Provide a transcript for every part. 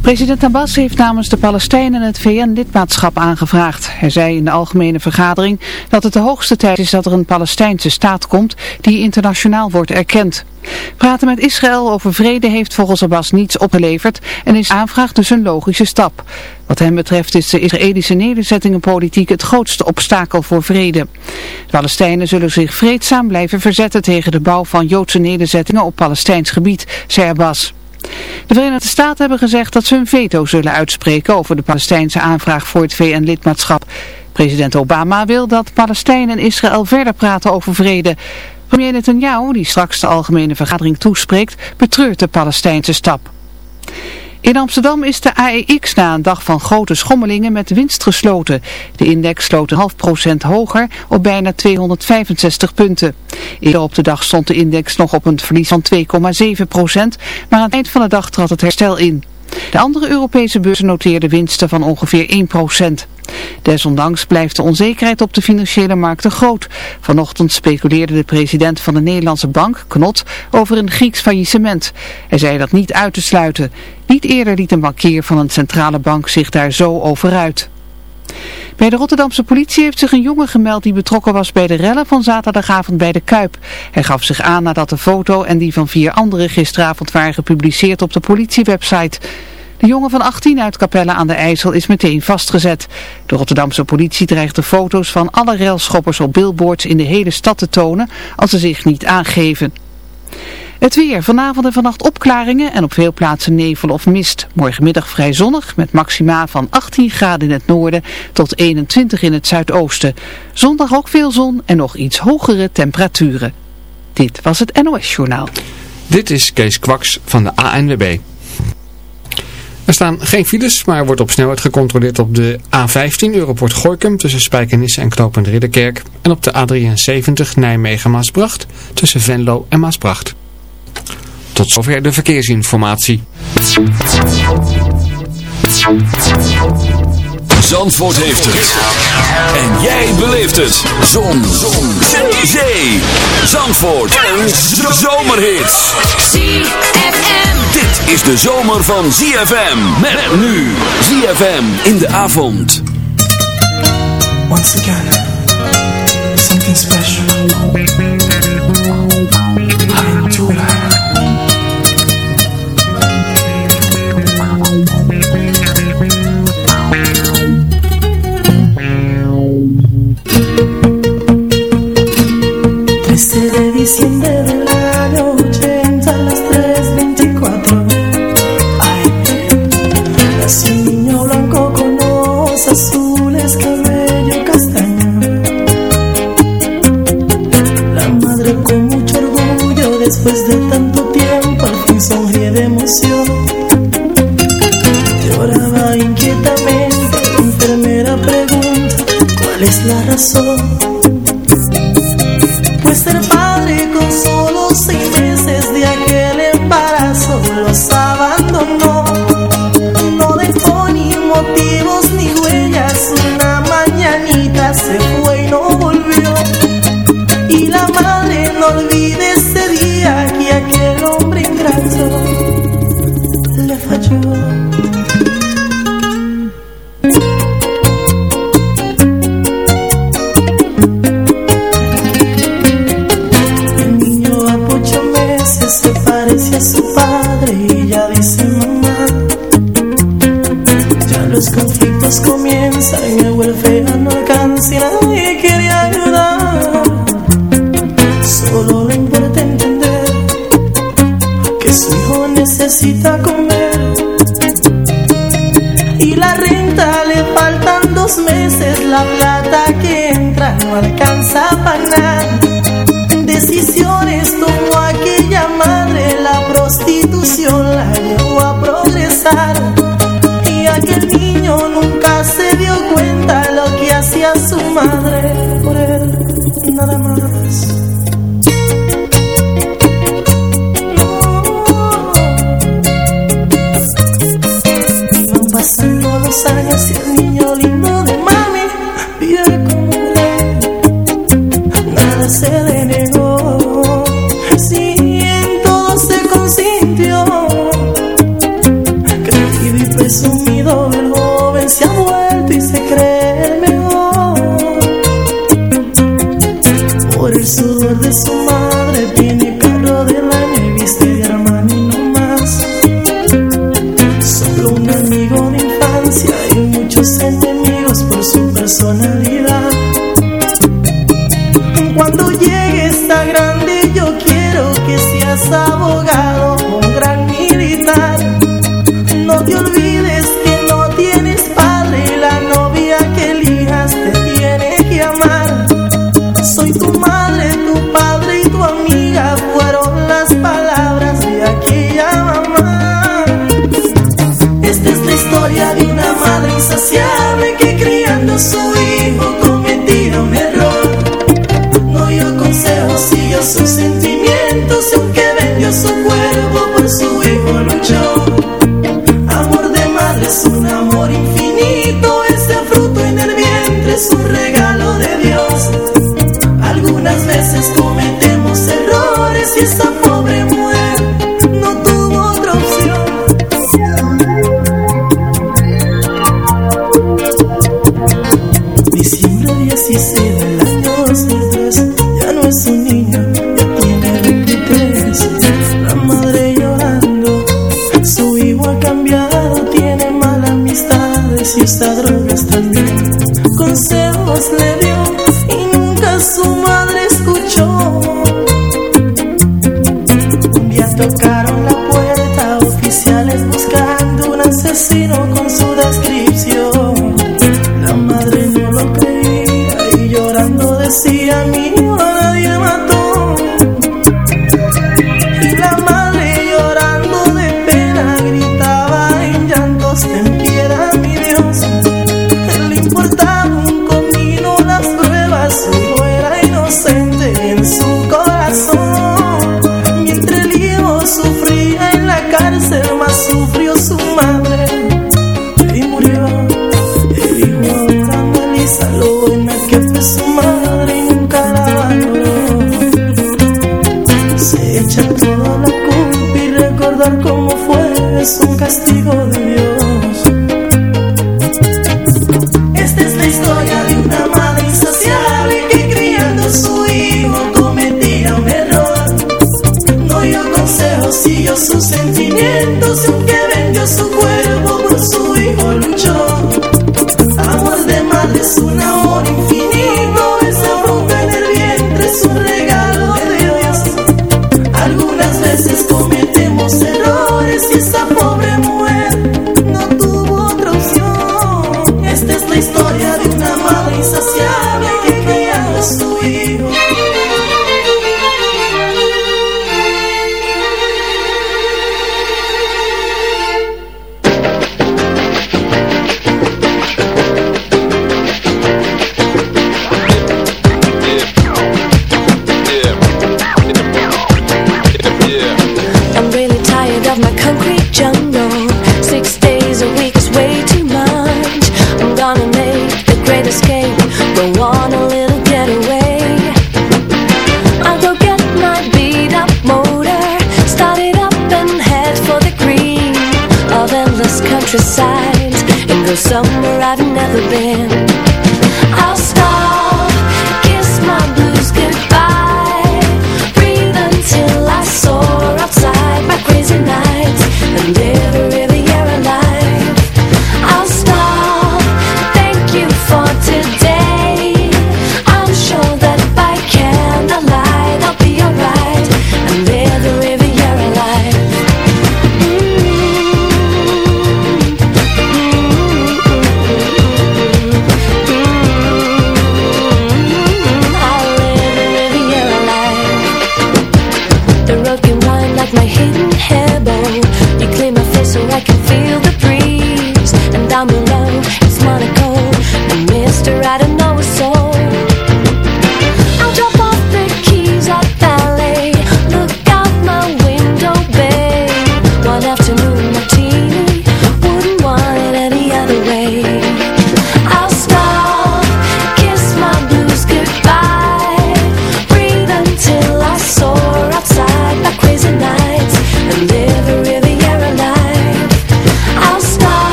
President Abbas heeft namens de Palestijnen het VN-lidmaatschap aangevraagd. Hij zei in de algemene vergadering dat het de hoogste tijd is dat er een Palestijnse staat komt die internationaal wordt erkend. Praten met Israël over vrede heeft volgens Abbas niets opgeleverd en is aanvraag dus een logische stap. Wat hem betreft is de Israëlische nederzettingenpolitiek het grootste obstakel voor vrede. De Palestijnen zullen zich vreedzaam blijven verzetten tegen de bouw van Joodse nederzettingen op Palestijns gebied, zei Abbas. De Verenigde Staten hebben gezegd dat ze hun veto zullen uitspreken over de Palestijnse aanvraag voor het VN-lidmaatschap. President Obama wil dat Palestijnen en Israël verder praten over vrede. Premier Netanyahu, die straks de algemene vergadering toespreekt, betreurt de Palestijnse stap. In Amsterdam is de AEX na een dag van grote schommelingen met winst gesloten. De index sloot een half procent hoger op bijna 265 punten. Eerder op de dag stond de index nog op een verlies van 2,7 procent, maar aan het eind van de dag trad het herstel in. De andere Europese beurzen noteerden winsten van ongeveer 1%. Desondanks blijft de onzekerheid op de financiële markten groot. Vanochtend speculeerde de president van de Nederlandse bank, Knot, over een Grieks faillissement. Hij zei dat niet uit te sluiten. Niet eerder liet een bankier van een centrale bank zich daar zo over uit. Bij de Rotterdamse politie heeft zich een jongen gemeld die betrokken was bij de rellen van zaterdagavond bij de Kuip. Hij gaf zich aan nadat de foto en die van vier anderen gisteravond waren gepubliceerd op de politiewebsite. De jongen van 18 uit Capelle aan de IJssel is meteen vastgezet. De Rotterdamse politie dreigt de foto's van alle railschoppers op billboards in de hele stad te tonen als ze zich niet aangeven. Het weer. Vanavond en vannacht opklaringen en op veel plaatsen nevel of mist. Morgenmiddag vrij zonnig met maxima van 18 graden in het noorden tot 21 in het zuidoosten. Zondag ook veel zon en nog iets hogere temperaturen. Dit was het NOS Journaal. Dit is Kees Kwaks van de ANWB. Er staan geen files, maar wordt op snelheid gecontroleerd op de A15 Europort Gorkum tussen Spijkenisse en Knopend Ridderkerk. En op de A73 Nijmegen-Maasbracht tussen Venlo en Maasbracht. Tot zover de verkeersinformatie. Zandvoort heeft het. En jij beleeft het. Zon. Zon. Zee. Zandvoort. Een zomerhit. Dit is de zomer van ZFM. Met nu. ZFM in de avond. Once again. Something special. Aventura. de diciembre después de tanto tiempo al fin sonríe de emoción. Lloraba inquietamente, la enfermera pregunta cuál es la razón 走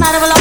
not of a lot.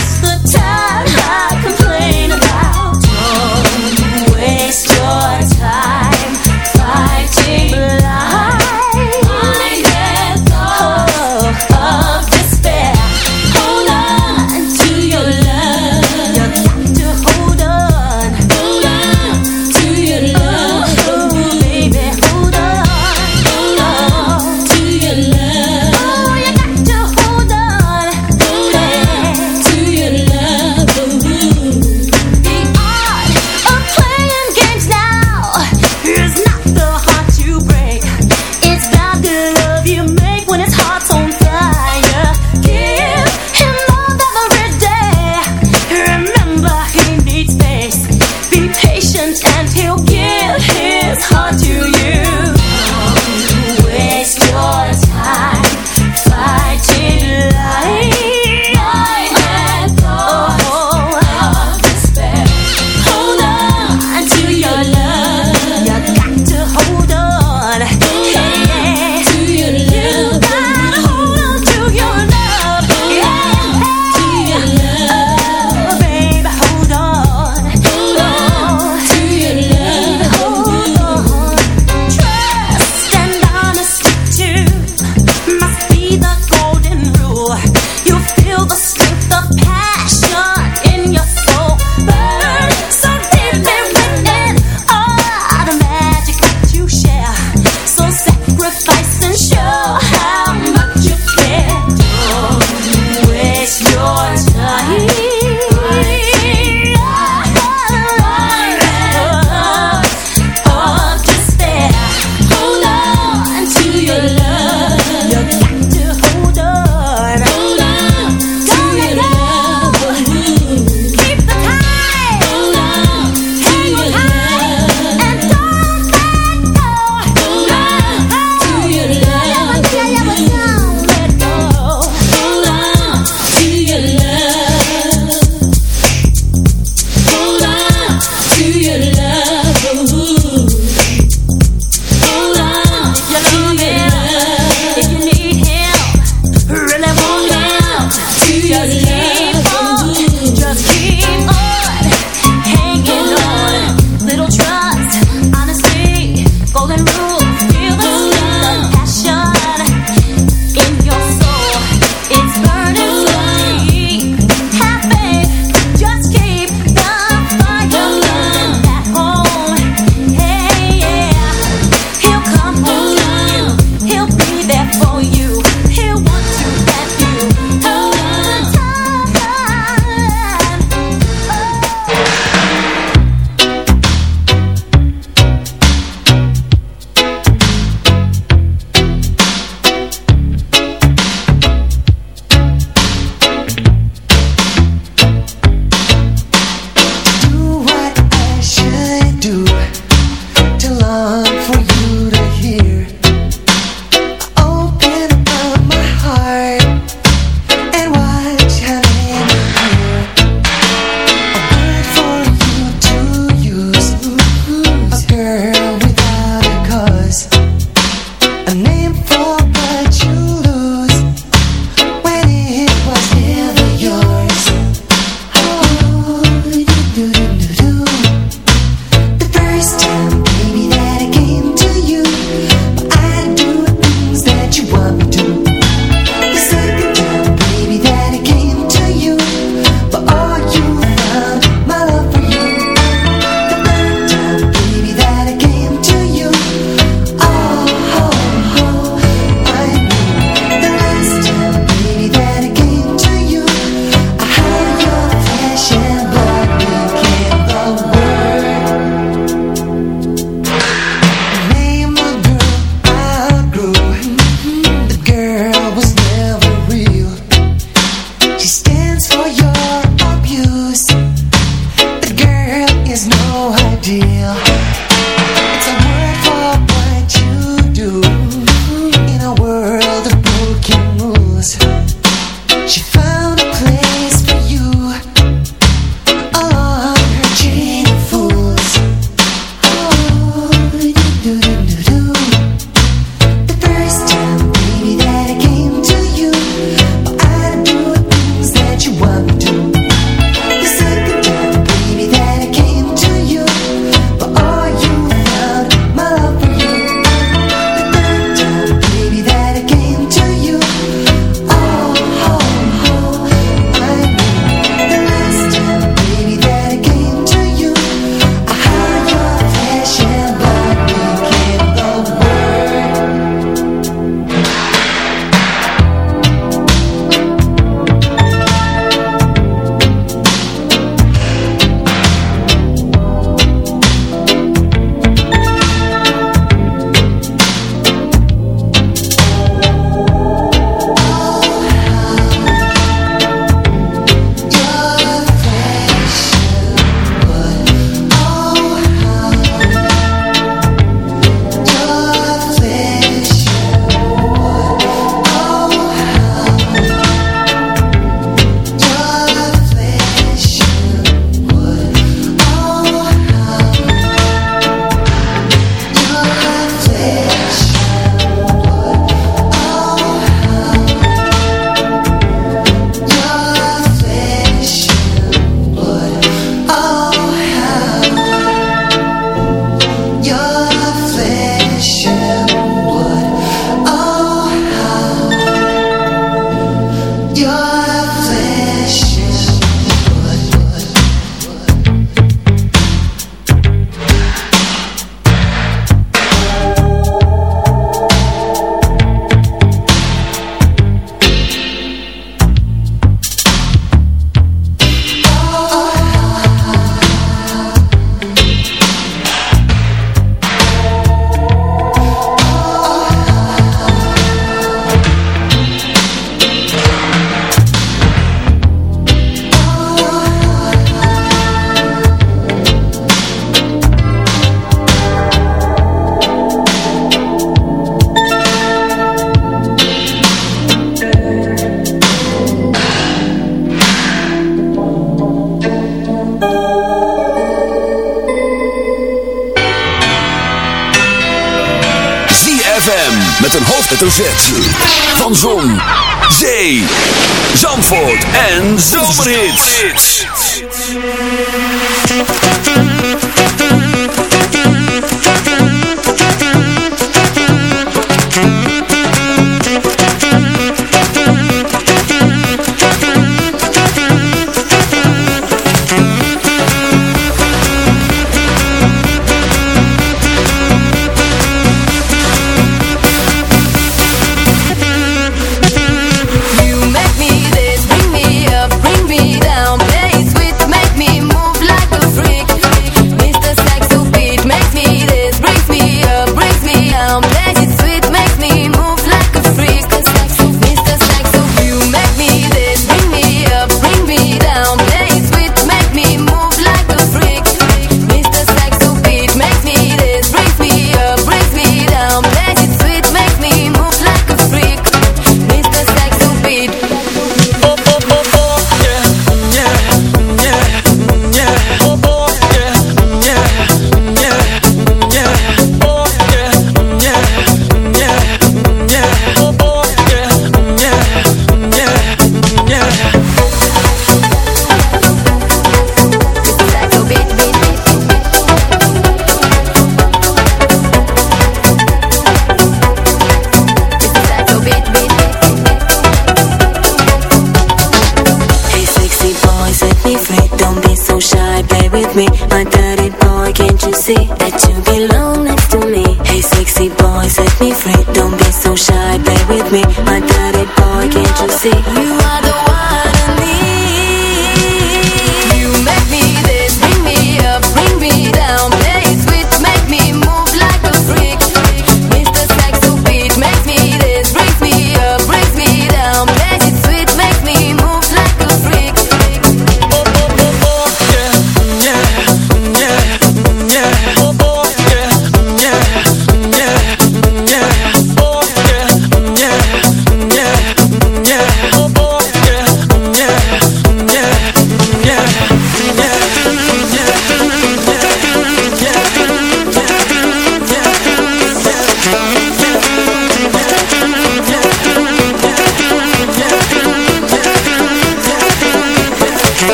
En Zomerhits.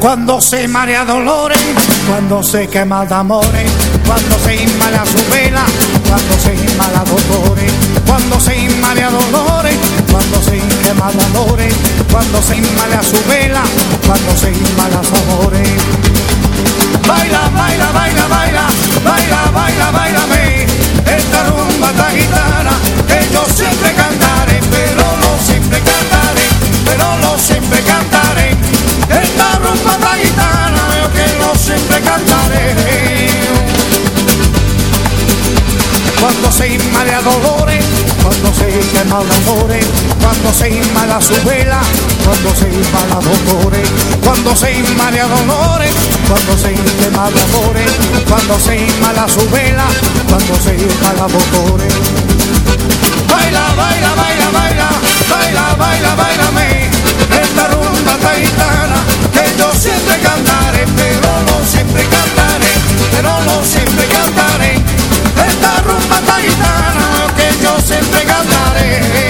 Cuando se marea dolores, cuando se quema de amores, cuando se inmala su vela, cuando se inmala dolores, cuando se inmala dolores, cuando se quema de amores, cuando se inmala su vela, cuando se inmala amores. Baila, baila, baila, baila, baila, baila, baila, esta rumba tan gitana Cuando se inmala dolores Cuando se quema amores Cuando se inmala su vela Cuando se inmala dolores Cuando se inmala dolores Cuando se quema amores Cuando se inmala su vela Cuando se inmala dolores Baila, baila, baila, baila Baila, baila, baila, me Esta rumba taitana que yo siempre cantaré, pero no siempre cantaré, pero no siempre cantaré que yo siempre ganaré.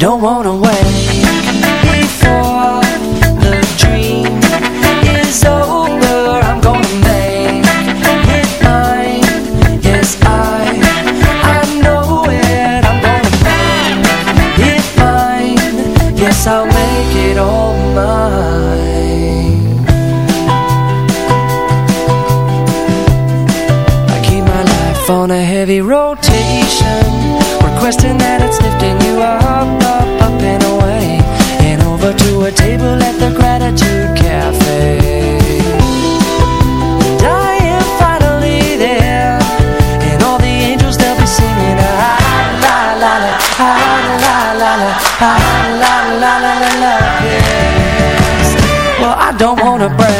Don't wanna wait wanna break